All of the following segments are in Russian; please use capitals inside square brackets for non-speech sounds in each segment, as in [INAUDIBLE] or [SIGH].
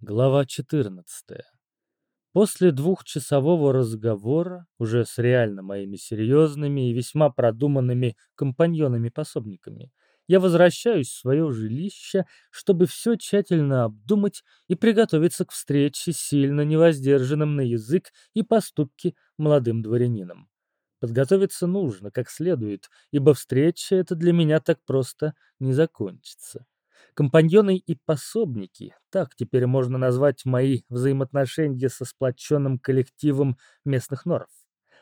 Глава 14. После двухчасового разговора, уже с реально моими серьезными и весьма продуманными компаньонами-пособниками, я возвращаюсь в свое жилище, чтобы все тщательно обдумать и приготовиться к встрече с сильно невоздержанным на язык и поступки молодым дворянином. Подготовиться нужно как следует, ибо встреча эта для меня так просто не закончится. Компаньоны и пособники, так теперь можно назвать мои взаимоотношения со сплоченным коллективом местных норов.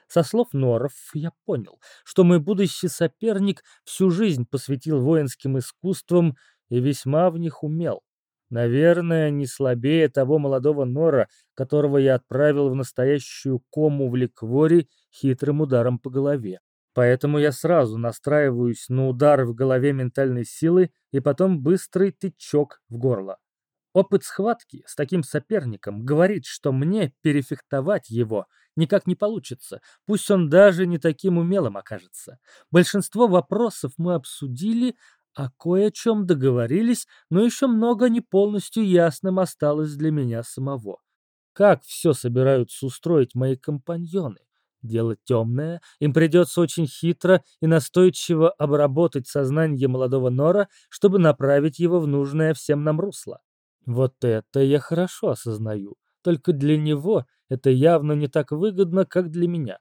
Со слов норов я понял, что мой будущий соперник всю жизнь посвятил воинским искусствам и весьма в них умел. Наверное, не слабее того молодого нора, которого я отправил в настоящую кому в ликворе хитрым ударом по голове. Поэтому я сразу настраиваюсь на удар в голове ментальной силы и потом быстрый тычок в горло. Опыт схватки с таким соперником говорит, что мне перефехтовать его никак не получится, пусть он даже не таким умелым окажется. Большинство вопросов мы обсудили, а кое о чем договорились, но еще много не полностью ясным осталось для меня самого. Как все собираются устроить мои компаньоны? Дело темное, им придется очень хитро и настойчиво обработать сознание молодого Нора, чтобы направить его в нужное всем нам русло. Вот это я хорошо осознаю, только для него это явно не так выгодно, как для меня.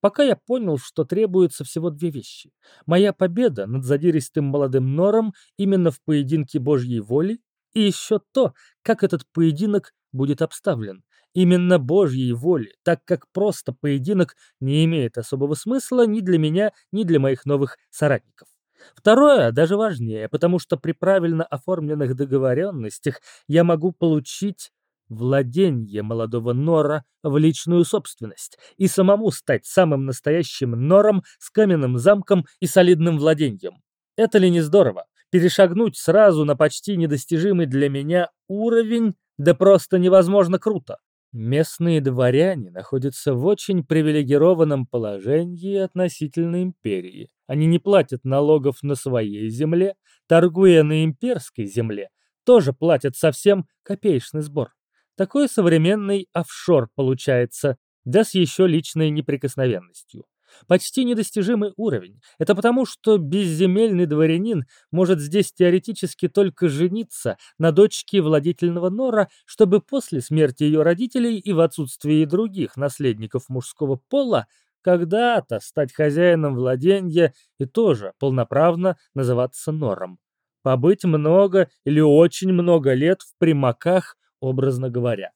Пока я понял, что требуется всего две вещи. Моя победа над задиристым молодым Нором именно в поединке Божьей воли, и еще то, как этот поединок будет обставлен именно Божьей воли, так как просто поединок не имеет особого смысла ни для меня, ни для моих новых соратников. Второе даже важнее, потому что при правильно оформленных договоренностях я могу получить владение молодого нора в личную собственность и самому стать самым настоящим нором с каменным замком и солидным владением. Это ли не здорово? Перешагнуть сразу на почти недостижимый для меня уровень, да просто невозможно круто. Местные дворяне находятся в очень привилегированном положении относительно империи. Они не платят налогов на своей земле, торгуя на имперской земле, тоже платят совсем копеечный сбор. Такой современный офшор получается, да с еще личной неприкосновенностью. Почти недостижимый уровень. Это потому, что безземельный дворянин может здесь теоретически только жениться на дочке владетельного нора, чтобы после смерти ее родителей и в отсутствии других наследников мужского пола когда-то стать хозяином владения и тоже полноправно называться нором. Побыть много или очень много лет в примаках, образно говоря.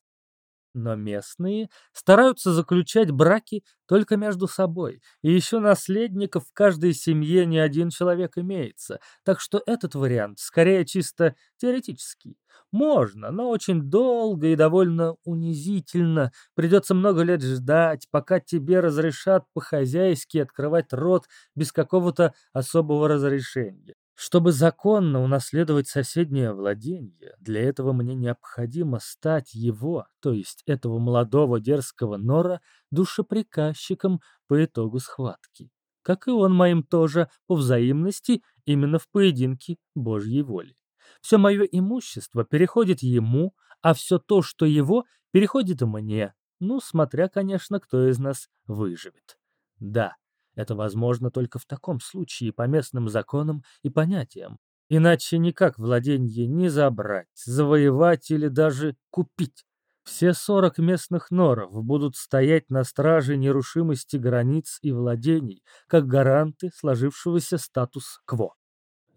Но местные стараются заключать браки только между собой, и еще наследников в каждой семье не один человек имеется, так что этот вариант скорее чисто теоретический. Можно, но очень долго и довольно унизительно. Придется много лет ждать, пока тебе разрешат по-хозяйски открывать рот без какого-то особого разрешения. Чтобы законно унаследовать соседнее владение, для этого мне необходимо стать его, то есть этого молодого дерзкого нора, душеприказчиком по итогу схватки. Как и он моим тоже, по взаимности, именно в поединке Божьей воли. Все мое имущество переходит ему, а все то, что его, переходит мне. Ну, смотря, конечно, кто из нас выживет. Да, это возможно только в таком случае по местным законам и понятиям. Иначе никак владение не забрать, завоевать или даже купить. Все сорок местных норов будут стоять на страже нерушимости границ и владений, как гаранты сложившегося статус-кво.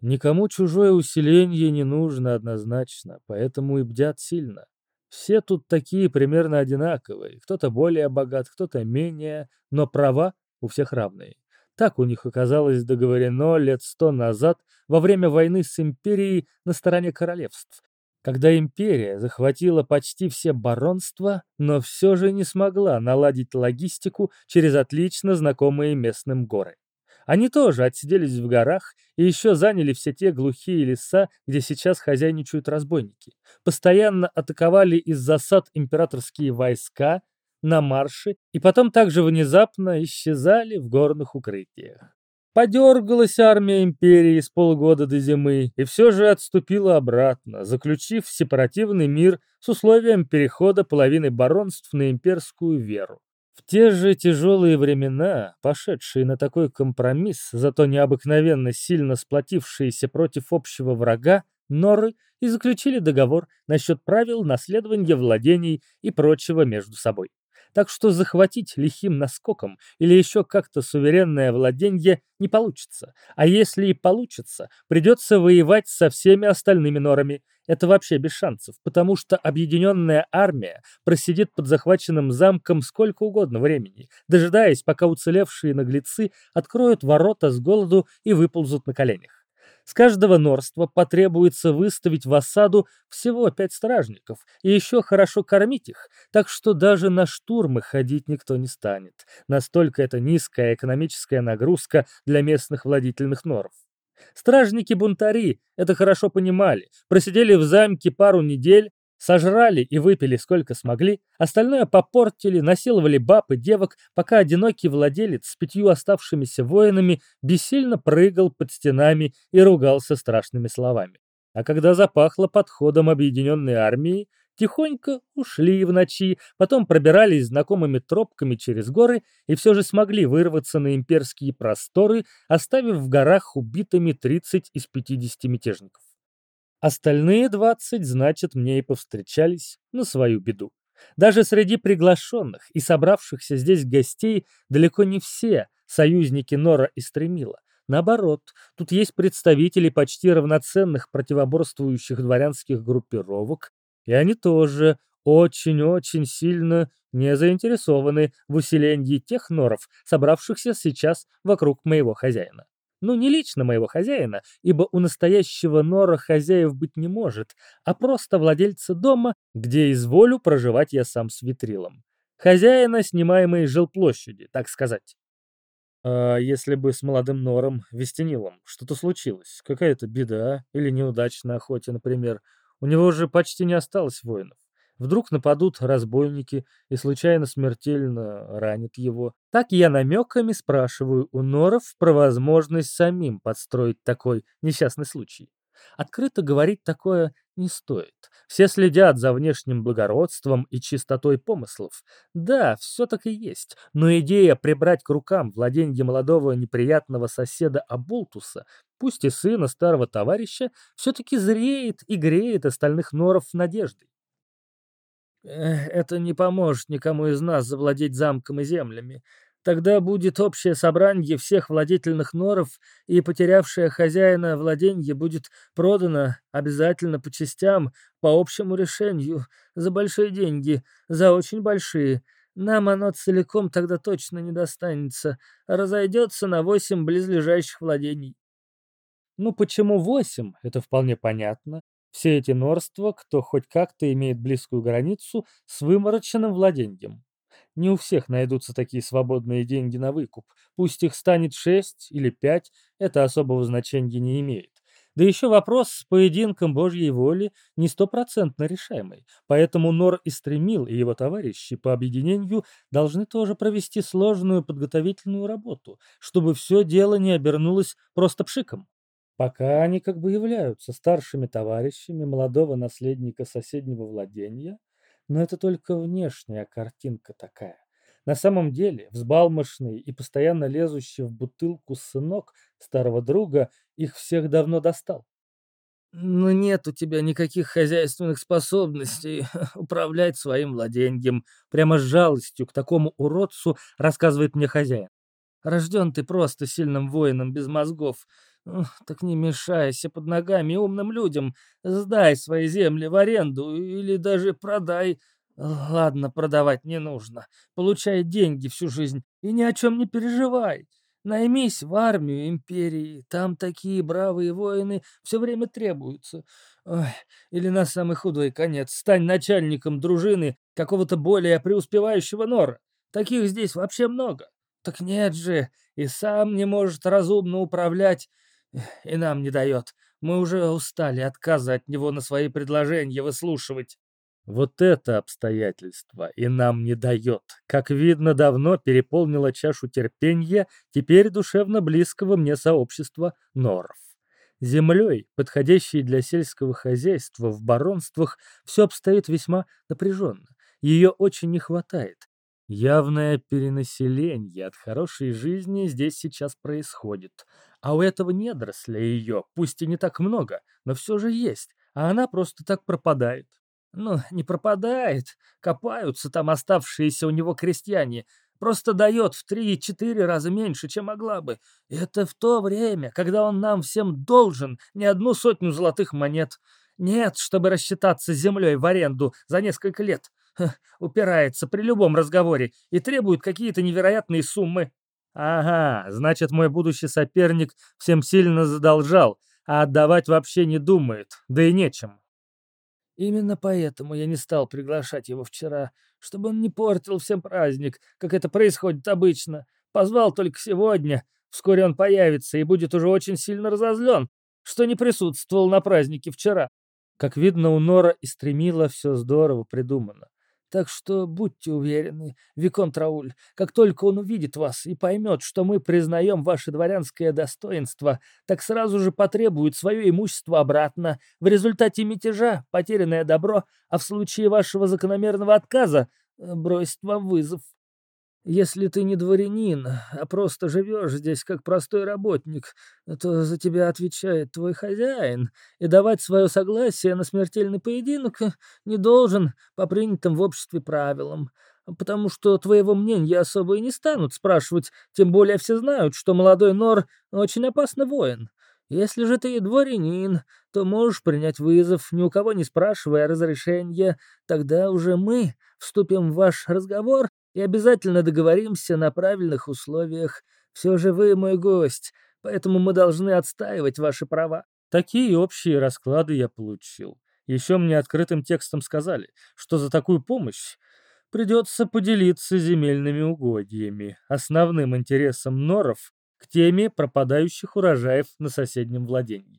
Никому чужое усиление не нужно однозначно, поэтому и бдят сильно. Все тут такие примерно одинаковые, кто-то более богат, кто-то менее, но права у всех равные. Так у них оказалось договорено лет сто назад во время войны с империей на стороне королевств, когда империя захватила почти все баронства, но все же не смогла наладить логистику через отлично знакомые местным горы. Они тоже отсиделись в горах и еще заняли все те глухие леса, где сейчас хозяйничают разбойники. Постоянно атаковали из засад императорские войска, на марше и потом также внезапно исчезали в горных укрытиях. Подергалась армия империи с полгода до зимы и все же отступила обратно, заключив сепаративный мир с условием перехода половины баронств на имперскую веру. В те же тяжелые времена, пошедшие на такой компромисс, зато необыкновенно сильно сплотившиеся против общего врага, Норы и заключили договор насчет правил наследования владений и прочего между собой. Так что захватить лихим наскоком или еще как-то суверенное владенье не получится. А если и получится, придется воевать со всеми остальными норами. Это вообще без шансов, потому что объединенная армия просидит под захваченным замком сколько угодно времени, дожидаясь, пока уцелевшие наглецы откроют ворота с голоду и выползут на коленях. С каждого норства потребуется выставить в осаду всего пять стражников и еще хорошо кормить их, так что даже на штурмы ходить никто не станет. Настолько это низкая экономическая нагрузка для местных владительных норов. Стражники-бунтари это хорошо понимали, просидели в замке пару недель, Сожрали и выпили сколько смогли, остальное попортили, насиловали баб и девок, пока одинокий владелец с пятью оставшимися воинами бессильно прыгал под стенами и ругался страшными словами. А когда запахло подходом объединенной армии, тихонько ушли в ночи, потом пробирались знакомыми тропками через горы и все же смогли вырваться на имперские просторы, оставив в горах убитыми 30 из 50 мятежников. Остальные двадцать, значит, мне и повстречались на свою беду. Даже среди приглашенных и собравшихся здесь гостей далеко не все союзники Нора и Стремила. Наоборот, тут есть представители почти равноценных противоборствующих дворянских группировок, и они тоже очень-очень сильно не заинтересованы в усилении тех норов, собравшихся сейчас вокруг моего хозяина. Ну, не лично моего хозяина, ибо у настоящего нора хозяев быть не может, а просто владельца дома, где изволю проживать я сам с витрилом. Хозяина снимаемой жилплощади, так сказать. А если бы с молодым нором, Вестенилом, что-то случилось, какая-то беда или неудача на охоте, например, у него уже почти не осталось воинов. Вдруг нападут разбойники и случайно смертельно ранят его. Так я намеками спрашиваю у норов про возможность самим подстроить такой несчастный случай. Открыто говорить такое не стоит. Все следят за внешним благородством и чистотой помыслов. Да, все так и есть. Но идея прибрать к рукам владенье молодого неприятного соседа Абултуса, пусть и сына старого товарища, все-таки зреет и греет остальных норов надеждой. Это не поможет никому из нас завладеть замком и землями. Тогда будет общее собрание всех владетельных норов, и потерявшее хозяина владенье будет продано обязательно по частям, по общему решению, за большие деньги, за очень большие. Нам оно целиком тогда точно не достанется, разойдется на восемь близлежащих владений. Ну почему восемь? Это вполне понятно. Все эти норства, кто хоть как-то имеет близкую границу с вымороченным владением. Не у всех найдутся такие свободные деньги на выкуп. Пусть их станет шесть или пять, это особого значения не имеет. Да еще вопрос с поединком Божьей воли не стопроцентно решаемый. Поэтому Нор и Стремил и его товарищи по объединению должны тоже провести сложную подготовительную работу, чтобы все дело не обернулось просто пшиком. Пока они как бы являются старшими товарищами молодого наследника соседнего владения, но это только внешняя картинка такая. На самом деле, взбалмошный и постоянно лезущий в бутылку сынок старого друга их всех давно достал. «Но нет у тебя никаких хозяйственных способностей [LAUGHS] управлять своим владением», прямо с жалостью к такому уродцу рассказывает мне хозяин. «Рожден ты просто сильным воином без мозгов, так не мешайся под ногами умным людям. Сдай свои земли в аренду или даже продай. Ладно, продавать не нужно. Получай деньги всю жизнь и ни о чем не переживай. Наймись в армию империи, там такие бравые воины все время требуются. Ой, или на самый худой конец стань начальником дружины какого-то более преуспевающего нора. Таких здесь вообще много. Так нет же, и сам не может разумно управлять, [SIGHS] и нам не дает. Мы уже устали отказа от него на свои предложения выслушивать. Вот это обстоятельство и нам не дает. Как видно, давно переполнила чашу терпения теперь душевно близкого мне сообщества норов. Землей, подходящей для сельского хозяйства в баронствах, все обстоит весьма напряженно. Ее очень не хватает. Явное перенаселение от хорошей жизни здесь сейчас происходит. А у этого недоросля ее, пусть и не так много, но все же есть, а она просто так пропадает. Ну, не пропадает, копаются там оставшиеся у него крестьяне, просто дает в три-четыре раза меньше, чем могла бы. Это в то время, когда он нам всем должен не одну сотню золотых монет. Нет, чтобы рассчитаться землей в аренду за несколько лет. Упирается при любом разговоре и требует какие-то невероятные суммы. Ага, значит, мой будущий соперник всем сильно задолжал, а отдавать вообще не думает, да и нечем. Именно поэтому я не стал приглашать его вчера, чтобы он не портил всем праздник, как это происходит обычно. Позвал только сегодня. Вскоре он появится и будет уже очень сильно разозлен, что не присутствовал на празднике вчера. Как видно, у Нора и стремила все здорово придумано. Так что будьте уверены, Виконт Рауль, как только он увидит вас и поймет, что мы признаем ваше дворянское достоинство, так сразу же потребует свое имущество обратно. В результате мятежа потерянное добро, а в случае вашего закономерного отказа э, бросит вам вызов. Если ты не дворянин, а просто живешь здесь как простой работник, то за тебя отвечает твой хозяин, и давать свое согласие на смертельный поединок не должен по принятым в обществе правилам, потому что твоего мнения особо и не станут спрашивать, тем более все знают, что молодой Нор очень опасный воин. Если же ты дворянин, то можешь принять вызов, ни у кого не спрашивая разрешения, тогда уже мы вступим в ваш разговор и обязательно договоримся на правильных условиях. Все же вы мой гость, поэтому мы должны отстаивать ваши права». Такие общие расклады я получил. Еще мне открытым текстом сказали, что за такую помощь придется поделиться земельными угодьями, основным интересом норов к теме пропадающих урожаев на соседнем владении.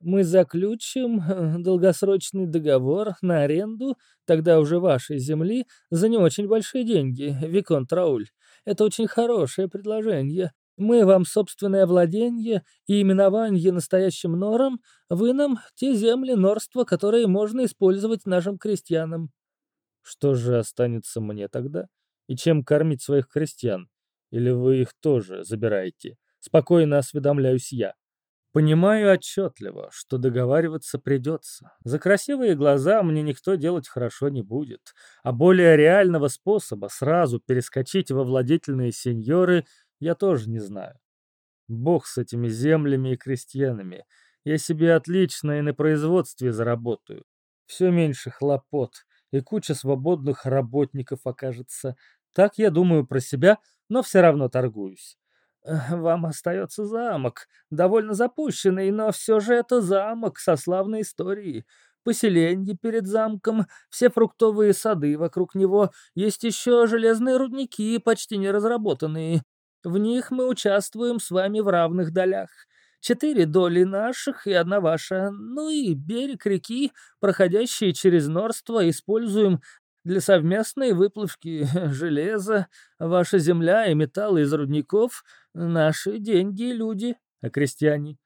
Мы заключим э, долгосрочный договор на аренду, тогда уже вашей земли, за не очень большие деньги, Викон Трауль. Это очень хорошее предложение. Мы вам собственное владение и именование настоящим норам, вы нам те земли норства, которые можно использовать нашим крестьянам. Что же останется мне тогда? И чем кормить своих крестьян? Или вы их тоже забираете? Спокойно осведомляюсь я. Понимаю отчетливо, что договариваться придется. За красивые глаза мне никто делать хорошо не будет, а более реального способа сразу перескочить во владетельные сеньоры я тоже не знаю. Бог с этими землями и крестьянами. Я себе отлично и на производстве заработаю. Все меньше хлопот, и куча свободных работников окажется. Так я думаю про себя, но все равно торгуюсь. [LAUGHS] Вам остается замок, довольно запущенный, но все же это замок со славной историей. Поселение перед замком, все фруктовые сады вокруг него, есть еще железные рудники, почти не разработанные. В них мы участвуем с вами в равных долях. Четыре доли наших и одна ваша. Ну и берег реки, проходящий через Норство, используем для совместной выплавки [LAUGHS] железа, ваша земля и металлы из рудников, наши деньги и люди, а крестьяне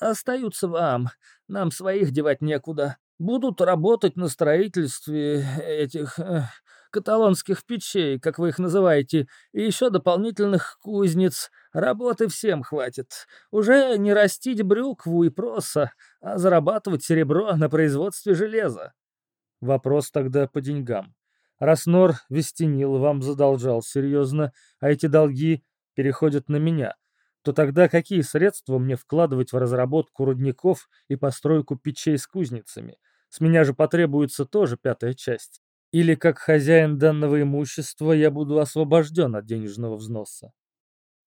остаются вам. Нам своих девать некуда. Будут работать на строительстве этих э, каталонских печей, как вы их называете, и еще дополнительных кузнец. Работы всем хватит. Уже не растить брюкву и проса, а зарабатывать серебро на производстве железа. Вопрос тогда по деньгам. Раз Нор Вестенил вам задолжал серьезно, а эти долги переходят на меня, то тогда какие средства мне вкладывать в разработку рудников и постройку печей с кузницами? С меня же потребуется тоже пятая часть. Или как хозяин данного имущества я буду освобожден от денежного взноса?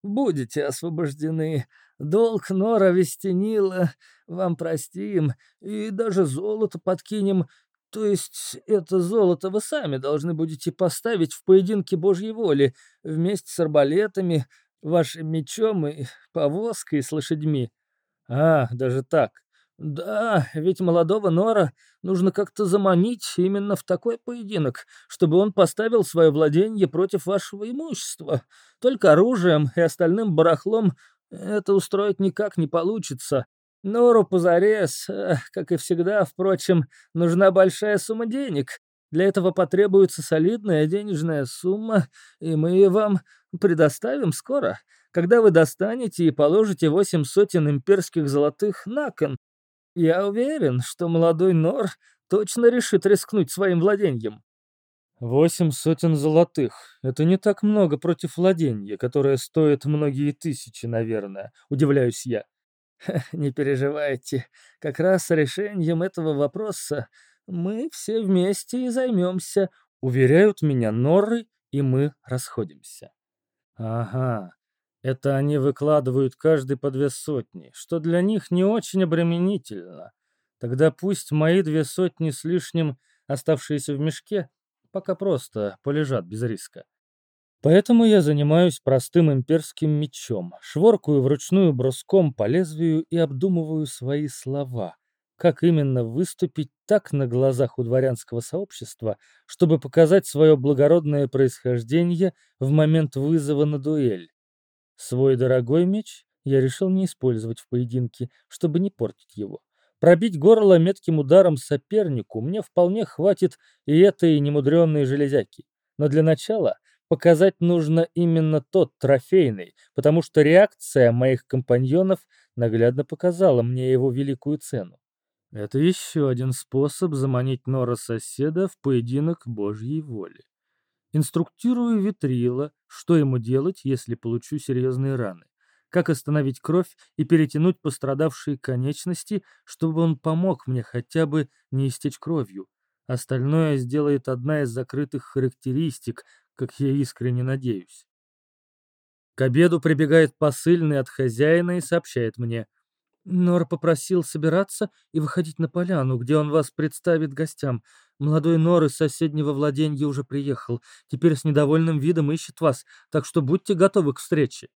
Будете освобождены. Долг Нора Вестенила вам простим, и даже золото подкинем, то есть это золото вы сами должны будете поставить в поединке Божьей воли вместе с арбалетами, вашим мечом и повозкой с лошадьми. А, даже так. Да, ведь молодого Нора нужно как-то заманить именно в такой поединок, чтобы он поставил свое владение против вашего имущества. Только оружием и остальным барахлом это устроить никак не получится. Нору позарез, как и всегда, впрочем, нужна большая сумма денег. Для этого потребуется солидная денежная сумма, и мы вам предоставим скоро, когда вы достанете и положите восемь сотен имперских золотых на кон. Я уверен, что молодой Нор точно решит рискнуть своим владением. Восемь сотен золотых. Это не так много против владения, которое стоит многие тысячи, наверное, удивляюсь я. [LAUGHS] Не переживайте, как раз решением этого вопроса мы все вместе и займемся, уверяют меня Норры, и мы расходимся. Ага, это они выкладывают каждый по две сотни, что для них не очень обременительно. Тогда пусть мои две сотни с лишним, оставшиеся в мешке, пока просто полежат без риска. Поэтому я занимаюсь простым имперским мечом, шворкаю вручную бруском по лезвию и обдумываю свои слова. Как именно выступить так на глазах у дворянского сообщества, чтобы показать свое благородное происхождение в момент вызова на дуэль? Свой дорогой меч я решил не использовать в поединке, чтобы не портить его. Пробить горло метким ударом сопернику мне вполне хватит и этой немудренной железяки. Но для начала показать нужно именно тот трофейный, потому что реакция моих компаньонов наглядно показала мне его великую цену. Это еще один способ заманить Нора соседа в поединок Божьей воли. Инструктирую Витрила, что ему делать, если получу серьезные раны, как остановить кровь и перетянуть пострадавшие конечности, чтобы он помог мне хотя бы не истечь кровью. Остальное сделает одна из закрытых характеристик, как я искренне надеюсь. К обеду прибегает посыльный от хозяина и сообщает мне. Нор попросил собираться и выходить на поляну, где он вас представит гостям. Молодой Нор из соседнего владения уже приехал. Теперь с недовольным видом ищет вас, так что будьте готовы к встрече.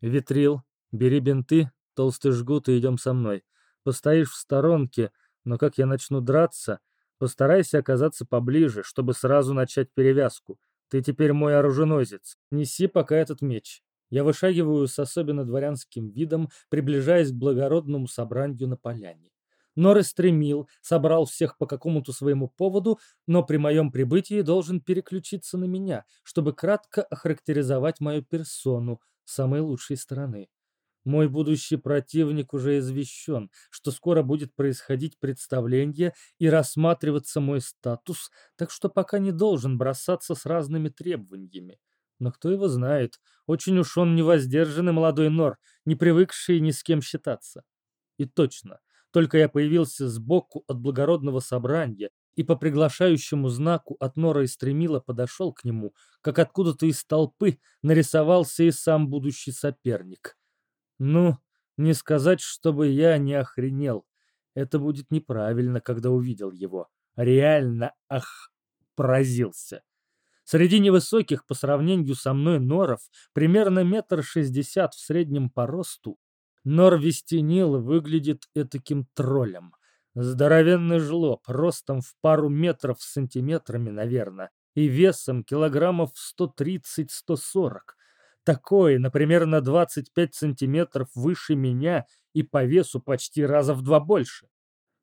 Витрил, бери бинты, толстый жгут и идем со мной. Постоишь в сторонке, но как я начну драться, постарайся оказаться поближе, чтобы сразу начать перевязку. Ты теперь мой оруженосец. Неси пока этот меч. Я вышагиваю с особенно дворянским видом, приближаясь к благородному собранию на поляне. Норы стремил, собрал всех по какому-то своему поводу, но при моем прибытии должен переключиться на меня, чтобы кратко охарактеризовать мою персону самой лучшей стороны. Мой будущий противник уже извещен, что скоро будет происходить представление и рассматриваться мой статус, так что пока не должен бросаться с разными требованиями. Но кто его знает, очень уж он невоздержанный молодой нор, не привыкший ни с кем считаться. И точно, только я появился сбоку от благородного собрания и по приглашающему знаку от нора и стремила подошел к нему, как откуда-то из толпы нарисовался и сам будущий соперник. Ну, не сказать, чтобы я не охренел. Это будет неправильно, когда увидел его. Реально, ах, поразился. Среди невысоких по сравнению со мной норов, примерно метр шестьдесят в среднем по росту, нор Вестенил выглядит этаким троллем. Здоровенный жлоб, ростом в пару метров с сантиметрами, наверное, и весом килограммов 130-140. Такой, например, на 25 сантиметров выше меня и по весу почти раза в два больше.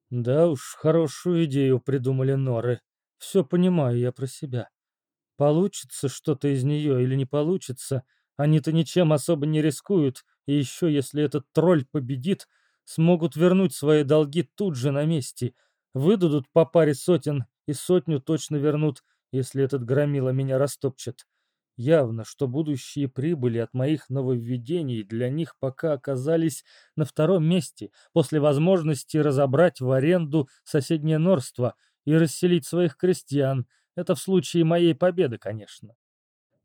Да уж, хорошую идею придумали норы. Все понимаю я про себя. Получится что-то из нее или не получится, они-то ничем особо не рискуют, и еще если этот тролль победит, смогут вернуть свои долги тут же на месте. Выдадут по паре сотен, и сотню точно вернут, если этот громила меня растопчет. Явно, что будущие прибыли от моих нововведений для них пока оказались на втором месте, после возможности разобрать в аренду соседнее норство и расселить своих крестьян. Это в случае моей победы, конечно.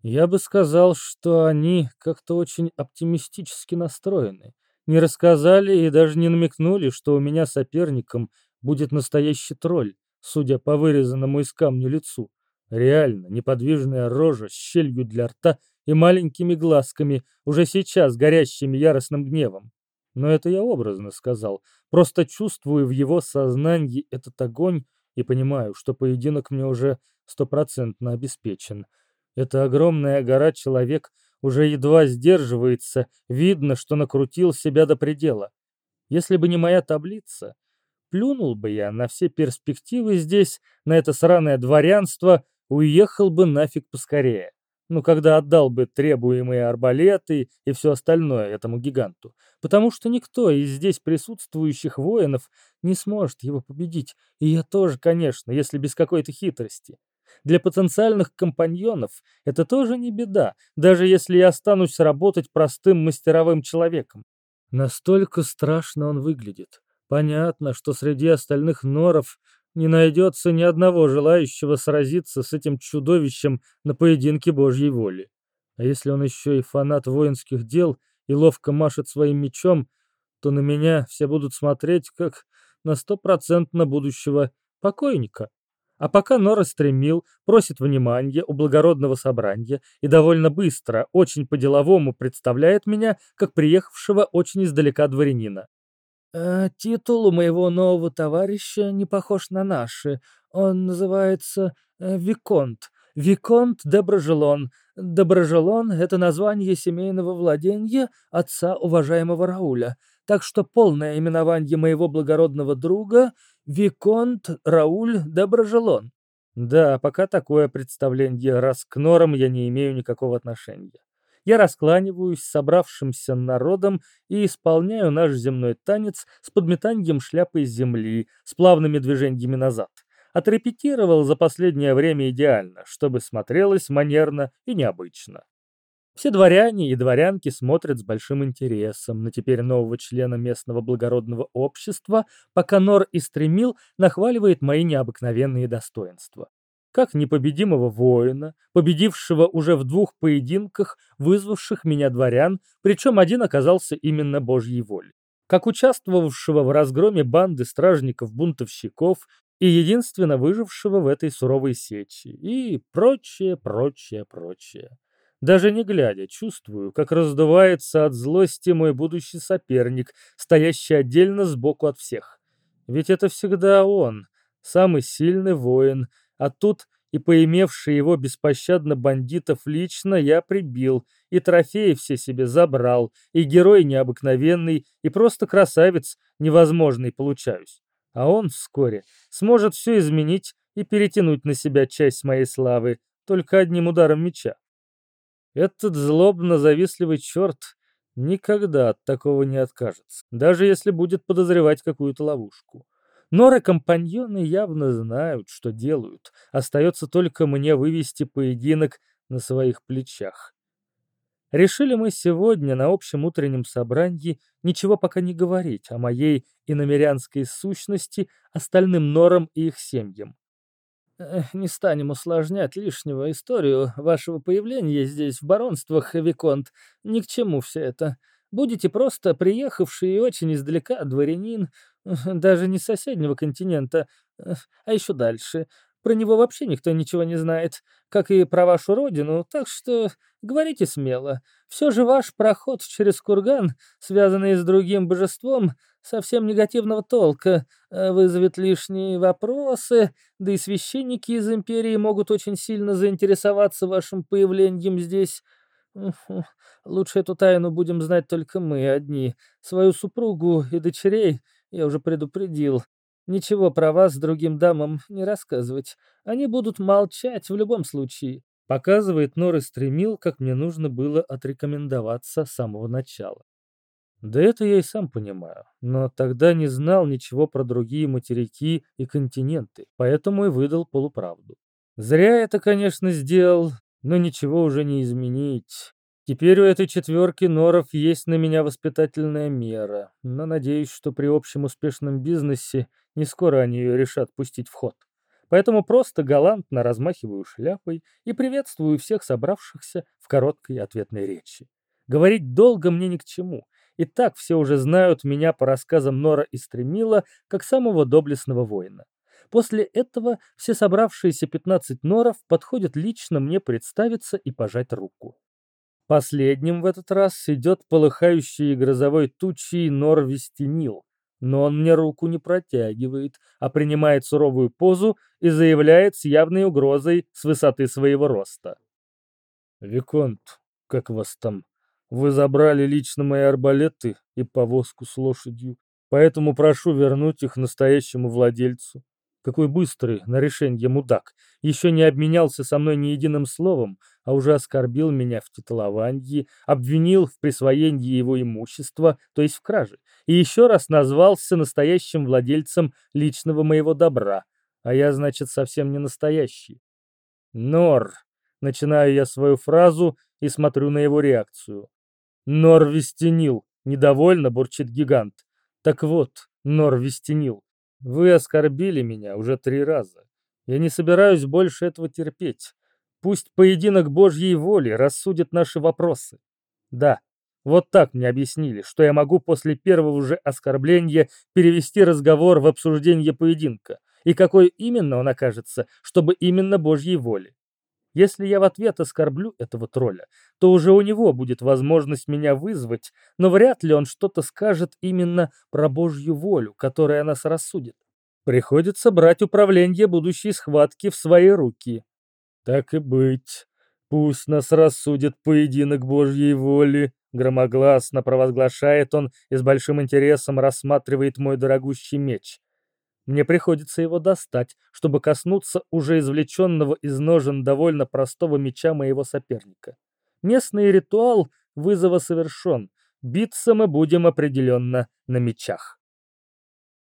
Я бы сказал, что они как-то очень оптимистически настроены. Не рассказали и даже не намекнули, что у меня соперником будет настоящий тролль, судя по вырезанному из камня лицу. Реально, неподвижная рожа с щелью для рта и маленькими глазками, уже сейчас горящими яростным гневом. Но это я образно сказал. Просто чувствую в его сознании этот огонь и понимаю, что поединок мне уже стопроцентно обеспечен. Эта огромная гора человек уже едва сдерживается, видно, что накрутил себя до предела. Если бы не моя таблица, плюнул бы я на все перспективы здесь, на это сраное дворянство, уехал бы нафиг поскорее. Ну, когда отдал бы требуемые арбалеты и все остальное этому гиганту. Потому что никто из здесь присутствующих воинов не сможет его победить. И я тоже, конечно, если без какой-то хитрости. Для потенциальных компаньонов это тоже не беда, даже если я останусь работать простым мастеровым человеком. Настолько страшно он выглядит. Понятно, что среди остальных норов не найдется ни одного желающего сразиться с этим чудовищем на поединке Божьей воли. А если он еще и фанат воинских дел и ловко машет своим мечом, то на меня все будут смотреть как на стопроцентно будущего покойника. А пока Нора стремил, просит внимания у благородного собрания и довольно быстро, очень по-деловому представляет меня, как приехавшего очень издалека дворянина. «Э, «Титул у моего нового товарища не похож на наши. Он называется э, Виконт. Виконт Доброжелон. Доброжелон — это название семейного владения отца уважаемого Рауля. Так что полное именование моего благородного друга — Виконт Рауль Доброжелон. Да, пока такое представление, раз к норам я не имею никакого отношения. Я раскланиваюсь с собравшимся народом и исполняю наш земной танец с подметанием шляпы земли, с плавными движениями назад. Отрепетировал за последнее время идеально, чтобы смотрелось манерно и необычно. Все дворяне и дворянки смотрят с большим интересом на теперь нового члена местного благородного общества, пока Нор и Стремил нахваливает мои необыкновенные достоинства. Как непобедимого воина, победившего уже в двух поединках, вызвавших меня дворян, причем один оказался именно Божьей волей. Как участвовавшего в разгроме банды стражников-бунтовщиков и единственно выжившего в этой суровой сечи, и прочее, прочее, прочее. Даже не глядя, чувствую, как раздувается от злости мой будущий соперник, стоящий отдельно сбоку от всех. Ведь это всегда он, самый сильный воин, а тут и поимевший его беспощадно бандитов лично я прибил, и трофеи все себе забрал, и герой необыкновенный, и просто красавец невозможный получаюсь. А он вскоре сможет все изменить и перетянуть на себя часть моей славы только одним ударом меча. Этот злобно-завистливый черт никогда от такого не откажется, даже если будет подозревать какую-то ловушку. Норы-компаньоны явно знают, что делают. Остается только мне вывести поединок на своих плечах. Решили мы сегодня на общем утреннем собрании ничего пока не говорить о моей иномерянской сущности остальным норам и их семьям. Не станем усложнять лишнего историю вашего появления здесь, в баронствах, Виконт. Ни к чему все это. Будете просто приехавший и очень издалека дворянин, [LAUGHS] даже не с соседнего континента, а еще дальше. Про него вообще никто ничего не знает, как и про вашу родину, так что говорите смело. Все же ваш проход через курган, связанный с другим божеством, совсем негативного толка, э, вызовет лишние вопросы, да и священники из Империи могут очень сильно заинтересоваться вашим появлением здесь. Лучше эту тайну будем знать только мы одни. Свою супругу и дочерей я уже предупредил. Ничего про вас другим дамам не рассказывать. Они будут молчать в любом случае. Показывает Норы стремил, как мне нужно было отрекомендоваться с самого начала. Да это я и сам понимаю, но тогда не знал ничего про другие материки и континенты, поэтому и выдал полуправду. Зря это, конечно, сделал, но ничего уже не изменить. Теперь у этой четверки норов есть на меня воспитательная мера, но надеюсь, что при общем успешном бизнесе не скоро они ее решат пустить в ход. Поэтому просто галантно размахиваю шляпой и приветствую всех собравшихся в короткой ответной речи. Говорить долго мне ни к чему. И так все уже знают меня по рассказам Нора и Стремила как самого доблестного воина. После этого все собравшиеся 15 норов подходят лично мне представиться и пожать руку. Последним в этот раз идет полыхающий грозовой тучей Норвестинил, но он мне руку не протягивает, а принимает суровую позу и заявляет с явной угрозой с высоты своего роста. «Виконт, как вас там? Вы забрали лично мои арбалеты и повозку с лошадью, поэтому прошу вернуть их настоящему владельцу. Какой быстрый на решение мудак. Еще не обменялся со мной ни единым словом, а уже оскорбил меня в титуловании, обвинил в присвоении его имущества, то есть в краже, и еще раз назвался настоящим владельцем личного моего добра, а я, значит, совсем не настоящий. Нор. Начинаю я свою фразу и смотрю на его реакцию. Нор Вестенил. Недовольно бурчит гигант. Так вот, Нор Вестенил, вы оскорбили меня уже три раза. Я не собираюсь больше этого терпеть. Пусть поединок Божьей воли рассудит наши вопросы. Да, вот так мне объяснили, что я могу после первого же оскорбления перевести разговор в обсуждение поединка, и какой именно он окажется, чтобы именно Божьей воли. Если я в ответ оскорблю этого тролля, то уже у него будет возможность меня вызвать, но вряд ли он что-то скажет именно про Божью волю, которая нас рассудит. Приходится брать управление будущей схватки в свои руки. Так и быть. Пусть нас рассудит поединок Божьей воли, громогласно провозглашает он и с большим интересом рассматривает мой дорогущий меч. Мне приходится его достать, чтобы коснуться уже извлеченного из ножен довольно простого меча моего соперника. Местный ритуал вызова совершен. Биться мы будем определенно на мечах.